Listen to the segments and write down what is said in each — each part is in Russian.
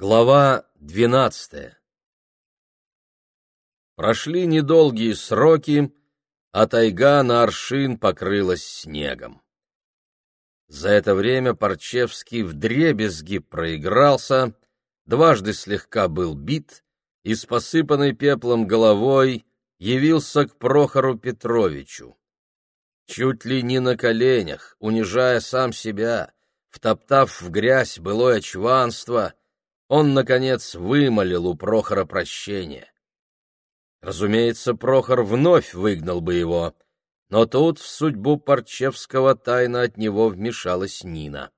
Глава двенадцатая Прошли недолгие сроки, а тайга на аршин покрылась снегом. За это время Парчевский вдребезги проигрался, дважды слегка был бит и с посыпанной пеплом головой явился к Прохору Петровичу. Чуть ли не на коленях, унижая сам себя, втоптав в грязь былое чванство, он, наконец, вымолил у Прохора прощение. Разумеется, Прохор вновь выгнал бы его, но тут в судьбу Парчевского тайно от него вмешалась Нина.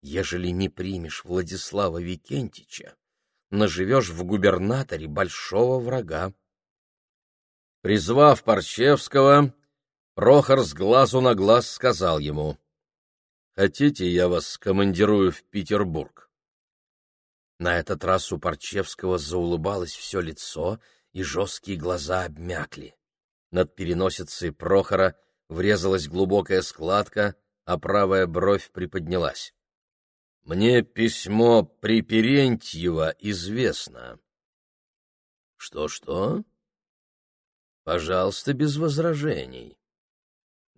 «Ежели не примешь Владислава Викентича, наживешь в губернаторе большого врага». Призвав Парчевского, Прохор с глазу на глаз сказал ему, «Хотите, я вас командирую в Петербург?» На этот раз у Парчевского заулыбалось все лицо, и жесткие глаза обмякли. Над переносицей Прохора врезалась глубокая складка, а правая бровь приподнялась. «Мне письмо Приперентьева известно». «Что-что?» «Пожалуйста, без возражений».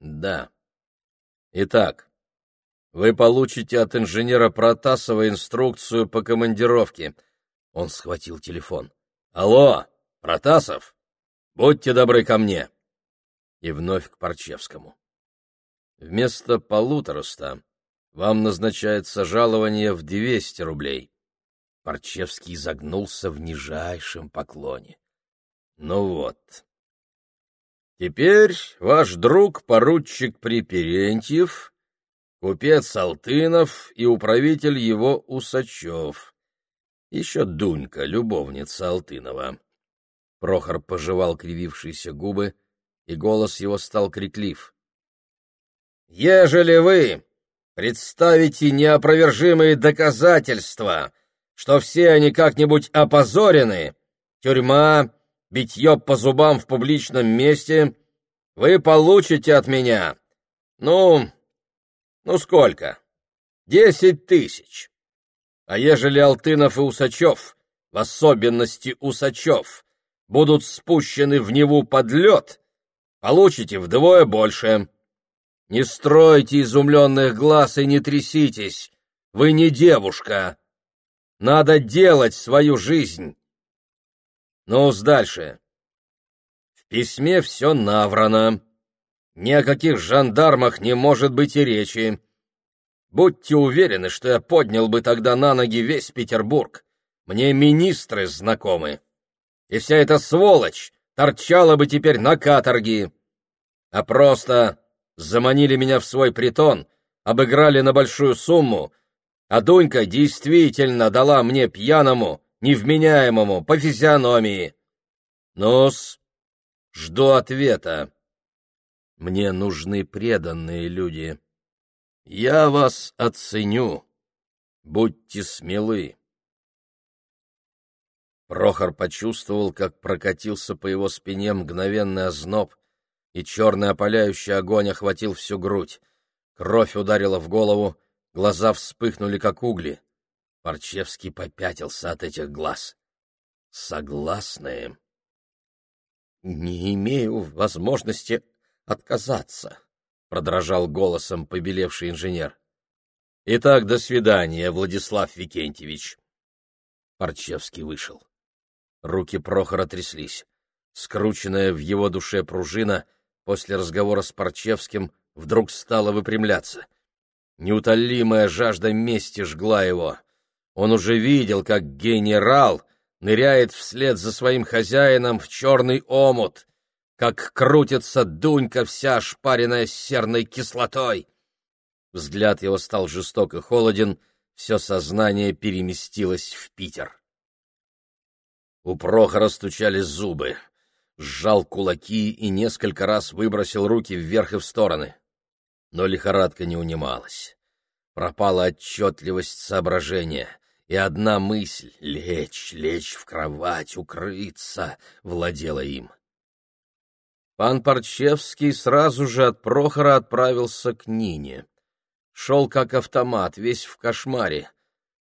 «Да. Итак, вы получите от инженера Протасова инструкцию по командировке. Он схватил телефон. Алло, Протасов, будьте добры ко мне. И вновь к Парчевскому. Вместо полутораста вам назначается жалование в двести рублей. Парчевский загнулся в нижайшем поклоне. Ну вот. Теперь ваш друг, поручик Приперентьев, купец Алтынов и управитель его Усачев. Еще Дунька, любовница Алтынова. Прохор пожевал кривившиеся губы, и голос его стал криклив. «Ежели вы представите неопровержимые доказательства, что все они как-нибудь опозорены, тюрьма, битье по зубам в публичном месте, вы получите от меня, ну, ну сколько? Десять тысяч. А ежели Алтынов и Усачев, в особенности Усачев, будут спущены в Неву под лед, получите вдвое больше. Не стройте изумленных глаз и не тряситесь. Вы не девушка. Надо делать свою жизнь. ну дальше. В письме все наврано. Ни о каких жандармах не может быть и речи. Будьте уверены, что я поднял бы тогда на ноги весь Петербург. Мне министры знакомы. И вся эта сволочь торчала бы теперь на каторге. А просто заманили меня в свой притон, обыграли на большую сумму, а Дунька действительно дала мне пьяному, невменяемому, по физиономии. Ну-с, жду ответа. Мне нужны преданные люди. Я вас оценю. Будьте смелы. Прохор почувствовал, как прокатился по его спине мгновенный озноб, и черный опаляющий огонь охватил всю грудь. Кровь ударила в голову, глаза вспыхнули, как угли. Парчевский попятился от этих глаз. Согласные. «Не имею возможности отказаться, — продрожал голосом побелевший инженер. — Итак, до свидания, Владислав Викентьевич. Парчевский вышел. Руки Прохора тряслись. Скрученная в его душе пружина после разговора с Парчевским вдруг стала выпрямляться. Неутолимая жажда мести жгла его. Он уже видел, как генерал ныряет вслед за своим хозяином в черный омут — как крутится Дунька вся ошпаренная серной кислотой. Взгляд его стал жесток и холоден, все сознание переместилось в Питер. У Прохора стучали зубы, сжал кулаки и несколько раз выбросил руки вверх и в стороны. Но лихорадка не унималась. Пропала отчетливость соображения, и одна мысль — лечь, лечь в кровать, укрыться — владела им. Пан Парчевский сразу же от Прохора отправился к Нине. Шел как автомат, весь в кошмаре.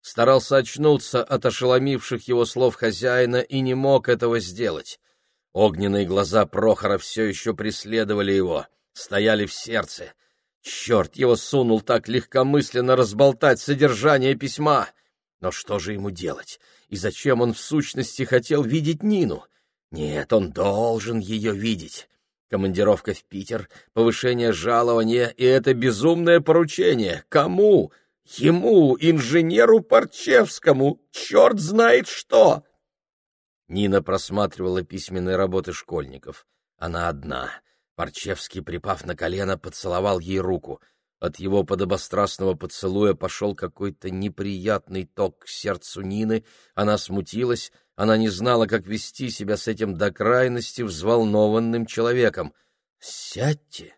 старался очнуться от ошеломивших его слов хозяина и не мог этого сделать. Огненные глаза Прохора все еще преследовали его, стояли в сердце. Черт его сунул так легкомысленно разболтать содержание письма! Но что же ему делать? И зачем он в сущности хотел видеть Нину? Нет, он должен ее видеть. Командировка в Питер, повышение жалования и это безумное поручение. Кому? Ему, инженеру Парчевскому. Черт знает что! Нина просматривала письменные работы школьников. Она одна. Парчевский, припав на колено, поцеловал ей руку. От его подобострастного поцелуя пошел какой-то неприятный ток к сердцу Нины. Она смутилась, она не знала, как вести себя с этим до крайности взволнованным человеком. «Сядьте!»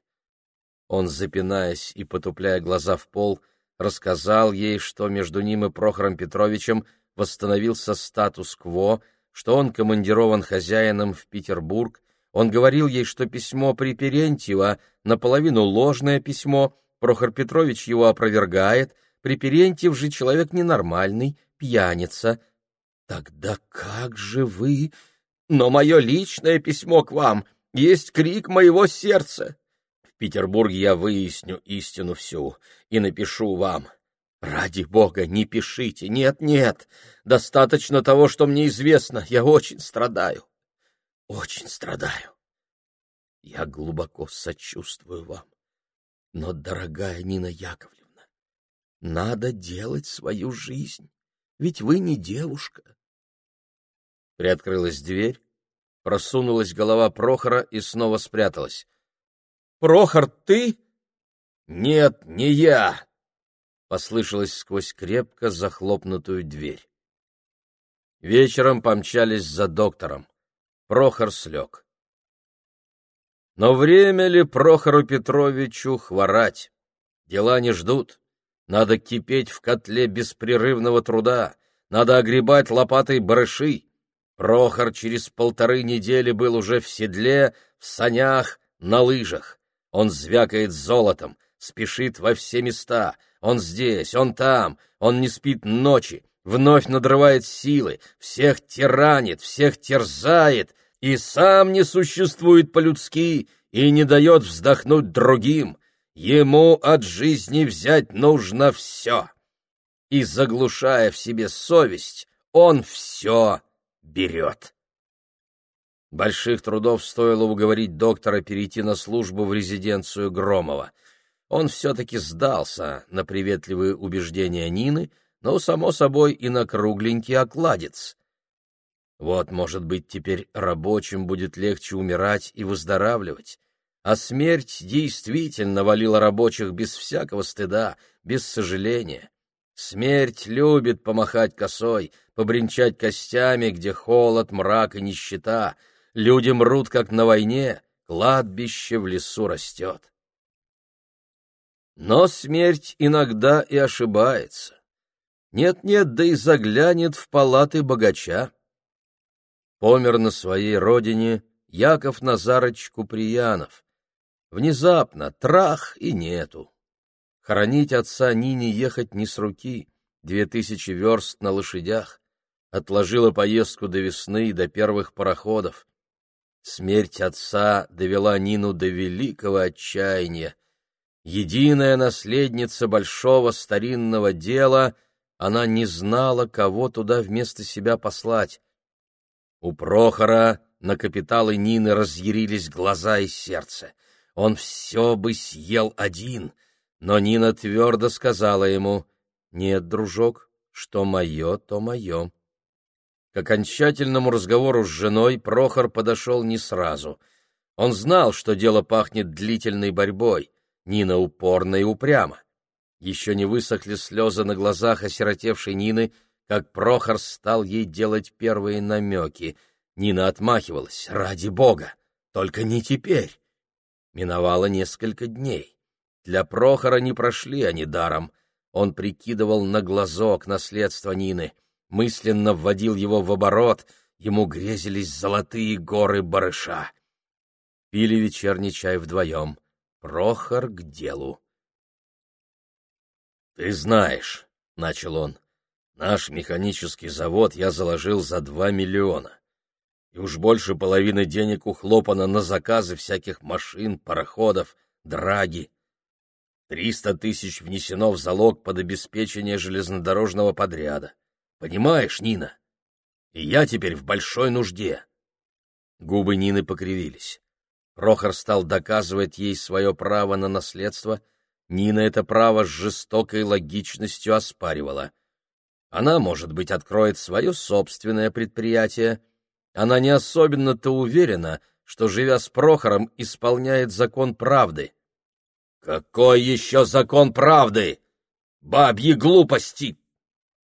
Он, запинаясь и потупляя глаза в пол, рассказал ей, что между ним и Прохором Петровичем восстановился статус-кво, что он командирован хозяином в Петербург, он говорил ей, что письмо Приперентьева наполовину ложное письмо, Прохор Петрович его опровергает, Приперентьев же человек ненормальный, пьяница. Тогда как же вы... Но мое личное письмо к вам есть крик моего сердца. В Петербурге я выясню истину всю и напишу вам. Ради бога, не пишите, нет-нет, достаточно того, что мне известно, я очень страдаю, очень страдаю. Я глубоко сочувствую вам. Но, дорогая Нина Яковлевна, надо делать свою жизнь, ведь вы не девушка. Приоткрылась дверь, просунулась голова Прохора и снова спряталась. — Прохор, ты? — Нет, не я! послышалось сквозь крепко захлопнутую дверь. Вечером помчались за доктором. Прохор слег. Но время ли Прохору Петровичу хворать? Дела не ждут. Надо кипеть в котле беспрерывного труда, надо огребать лопатой барыши. Прохор через полторы недели был уже в седле, в санях, на лыжах. Он звякает золотом, спешит во все места, он здесь, он там, он не спит ночи, вновь надрывает силы, всех тиранит, всех терзает и сам не существует по-людски и не дает вздохнуть другим. Ему от жизни взять нужно все. И, заглушая в себе совесть, он все берет. Больших трудов стоило уговорить доктора перейти на службу в резиденцию Громова — он все-таки сдался на приветливые убеждения Нины, но, само собой, и на кругленький окладец. Вот, может быть, теперь рабочим будет легче умирать и выздоравливать. А смерть действительно валила рабочих без всякого стыда, без сожаления. Смерть любит помахать косой, побренчать костями, где холод, мрак и нищета. Люди мрут, как на войне, кладбище в лесу растет. Но смерть иногда и ошибается. Нет-нет, да и заглянет в палаты богача. Помер на своей родине Яков Назарыч Куприянов. Внезапно трах и нету. Хоронить отца Нине ехать не с руки, две тысячи верст на лошадях. Отложила поездку до весны и до первых пароходов. Смерть отца довела Нину до великого отчаяния единая наследница большого старинного дела, она не знала, кого туда вместо себя послать. У Прохора на капиталы Нины разъярились глаза и сердце. Он все бы съел один, но Нина твердо сказала ему, «Нет, дружок, что мое, то мое». К окончательному разговору с женой Прохор подошел не сразу. Он знал, что дело пахнет длительной борьбой. Нина упорна и упряма. Еще не высохли слезы на глазах осиротевшей Нины, как Прохор стал ей делать первые намеки. Нина отмахивалась. «Ради бога! Только не теперь!» Миновало несколько дней. Для Прохора не прошли они даром. Он прикидывал на глазок наследство Нины, мысленно вводил его в оборот, ему грезились золотые горы барыша. Пили вечерний чай вдвоем. Прохор к делу. «Ты знаешь», — начал он, Наш механический завод я заложил за два миллиона. И уж больше половины денег ухлопано на заказы всяких машин, пароходов, драги. Триста тысяч внесено в залог под обеспечение железнодорожного подряда. Понимаешь, Нина? И я теперь в большой нужде. Губы Нины покривились. Прохор стал доказывать ей свое право на наследство. Нина это право с жестокой логичностью оспаривала. Она, может быть, откроет свое собственное предприятие. Она не особенно-то уверена, что, живя с Прохором, исполняет закон правды. «Какой еще закон правды? Бабьи глупости!»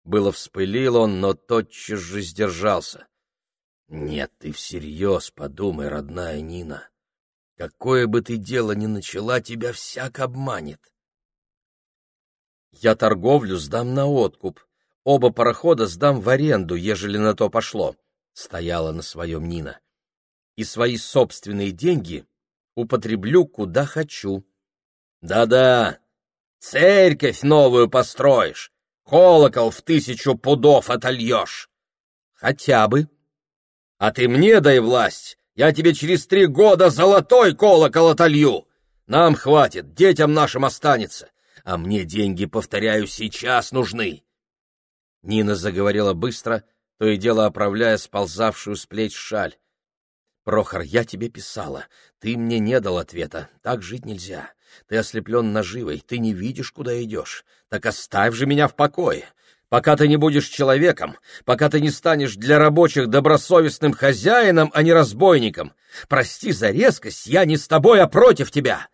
Было вспылил он, но тотчас же сдержался. «Нет, ты всерьез подумай, родная Нина. Какое бы ты дело ни начала, тебя всяк обманет. Я торговлю сдам на откуп, оба парохода сдам в аренду, ежели на то пошло», — стояла на своем Нина. «И свои собственные деньги употреблю куда хочу». «Да-да, церковь новую построишь, колокол в тысячу пудов отольешь. Хотя бы. А ты мне дай власть, я тебе через три года золотой колокол отолью. Нам хватит, детям нашим останется. А мне деньги, повторяю, сейчас нужны. Нина заговорила быстро, то и дело оправляя сползавшую с плеч шаль. Прохор, я тебе писала. Ты мне не дал ответа. Так жить нельзя. Ты ослеплен наживой, ты не видишь, куда идешь. Так оставь же меня в покое. Пока ты не будешь человеком, пока ты не станешь для рабочих добросовестным хозяином, а не разбойником. Прости за резкость, я не с тобой, а против тебя.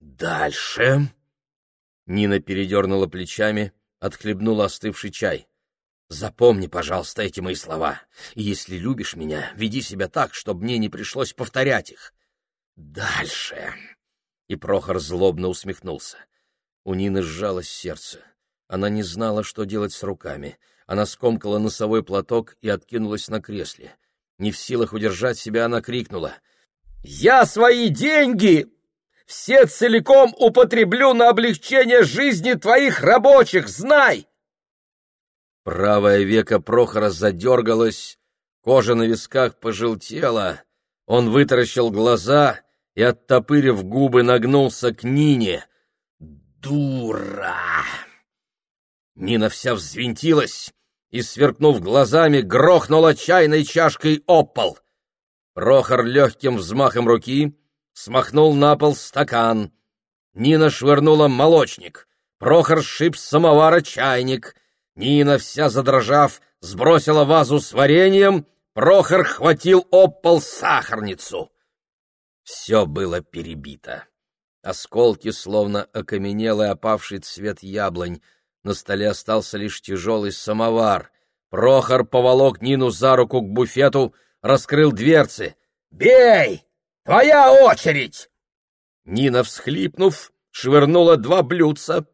Дальше. Нина передернула плечами, отхлебнула остывший чай. Запомни, пожалуйста, эти мои слова. И если любишь меня, веди себя так, чтобы мне не пришлось повторять их. Дальше. И Прохор злобно усмехнулся. У Нины сжалось сердце. Она не знала, что делать с руками. Она скомкала носовой платок и откинулась на кресле. Не в силах удержать себя, она крикнула. «Я свои деньги все целиком употреблю на облегчение жизни твоих рабочих, знай!» Правое веко Прохора задергалось, кожа на висках пожелтела, он вытаращил глаза и, оттопырив губы, нагнулся к Нине. «Дура!» Нина вся взвинтилась и, сверкнув глазами, грохнула чайной чашкой об пол. Прохор легким взмахом руки смахнул на пол стакан. Нина швырнула молочник. Прохор сшиб с самовара чайник — Нина, вся задрожав, сбросила вазу с вареньем, Прохор хватил об пол сахарницу. Все было перебито. Осколки, словно окаменелый опавший цвет яблонь. На столе остался лишь тяжелый самовар. Прохор поволок Нину за руку к буфету, раскрыл дверцы. «Бей! Твоя очередь!» Нина, всхлипнув, швырнула два блюдца,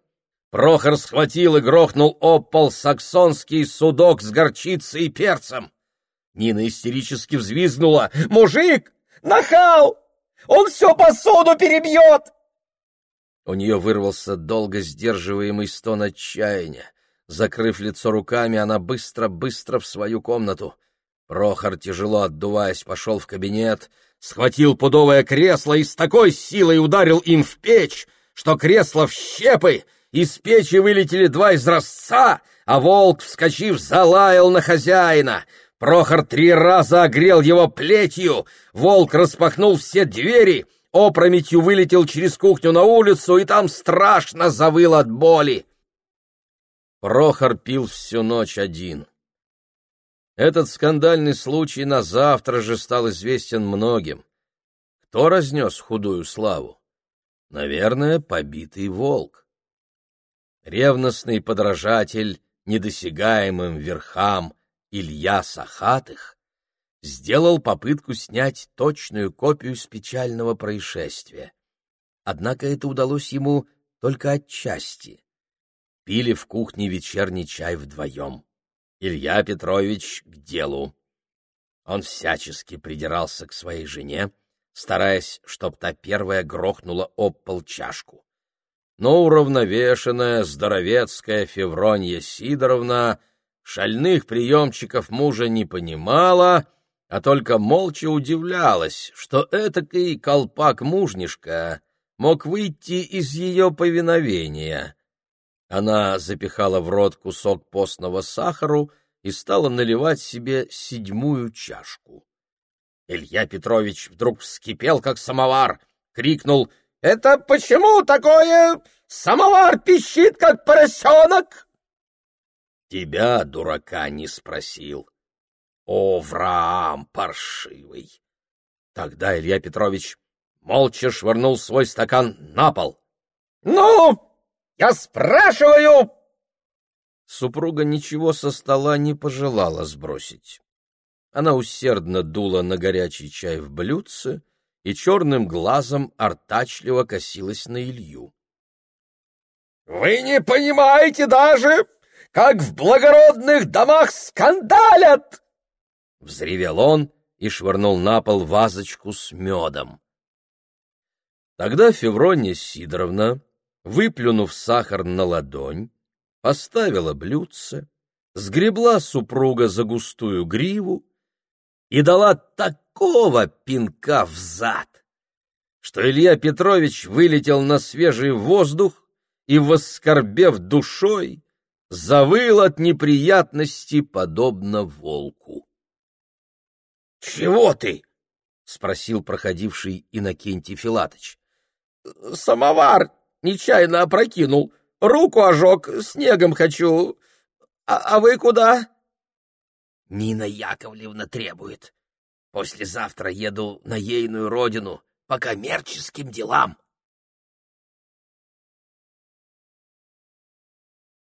Прохор схватил и грохнул об пол саксонский судок с горчицей и перцем. Нина истерически взвизгнула. «Мужик! Нахал! Он всю посуду перебьет!» У нее вырвался долго сдерживаемый стон отчаяния. Закрыв лицо руками, она быстро-быстро в свою комнату. Прохор, тяжело отдуваясь, пошел в кабинет, схватил пудовое кресло и с такой силой ударил им в печь, что кресло в щепы из печи вылетели два изразца, а волк, вскочив, залаял на хозяина. Прохор три раза огрел его плетью, волк распахнул все двери, опрометью вылетел через кухню на улицу и там страшно завыл от боли. Прохор пил всю ночь один. Этот скандальный случай на завтра же стал известен многим. Кто разнес худую славу? Наверное, побитый волк ревностный подражатель недосягаемым верхам Илья Сахатых сделал попытку снять точную копию с печального происшествия. Однако это удалось ему только отчасти. Пили в кухне вечерний чай вдвоем. Илья Петрович к делу. Он всячески придирался к своей жене, стараясь, чтоб та первая грохнула об пол чашку но уравновешенная, здоровецкая Февронья Сидоровна шальных приемчиков мужа не понимала, а только молча удивлялась, что этакий колпак-мужнишка мог выйти из ее повиновения. Она запихала в рот кусок постного сахару и стала наливать себе седьмую чашку. Илья Петрович вдруг вскипел, как самовар, крикнул «Это почему такое? Самовар пищит, как поросенок!» Тебя, дурака, не спросил. О, Враам паршивый! Тогда Илья Петрович молча швырнул свой стакан на пол. «Ну, я спрашиваю!» Супруга ничего со стола не пожелала сбросить. Она усердно дула на горячий чай в блюдце и черным глазом артачливо косилась на Илью. — Вы не понимаете даже, как в благородных домах скандалят! — взревел он и швырнул на пол вазочку с медом. Тогда Феврония Сидоровна, выплюнув сахар на ладонь, поставила блюдце, сгребла супруга за густую гриву и дала такого пинка в зад, что Илья Петрович вылетел на свежий воздух и, воскорбев душой, завыл от неприятности, подобно волку. — Чего ты? — спросил проходивший Иннокентий Филатыч. — Самовар нечаянно опрокинул, руку ожег, снегом хочу. А, а вы куда? Нина Яковлевна требует. Послезавтра еду на ейную родину по коммерческим делам.